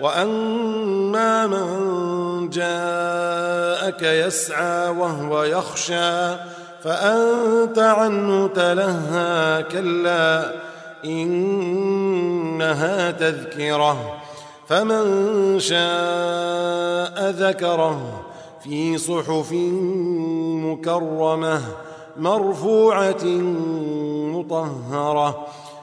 وأما من جاءك يسعى وهو يخشى فأنت عنه تلهى كلا إنها تذكرة فمن شاء ذكره في صحف مكرمة مرفوعة مطهرة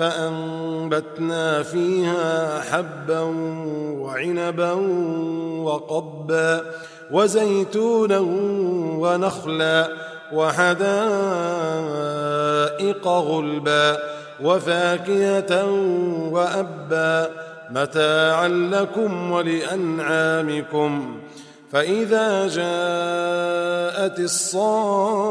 فأنبتنا فيها حبا وعنبا وقبا وزيتونا ونخلا وحدائق غلبا وفاكهة وأبا متاعا لكم ولأنعامكم فإذا جاءت الصاخة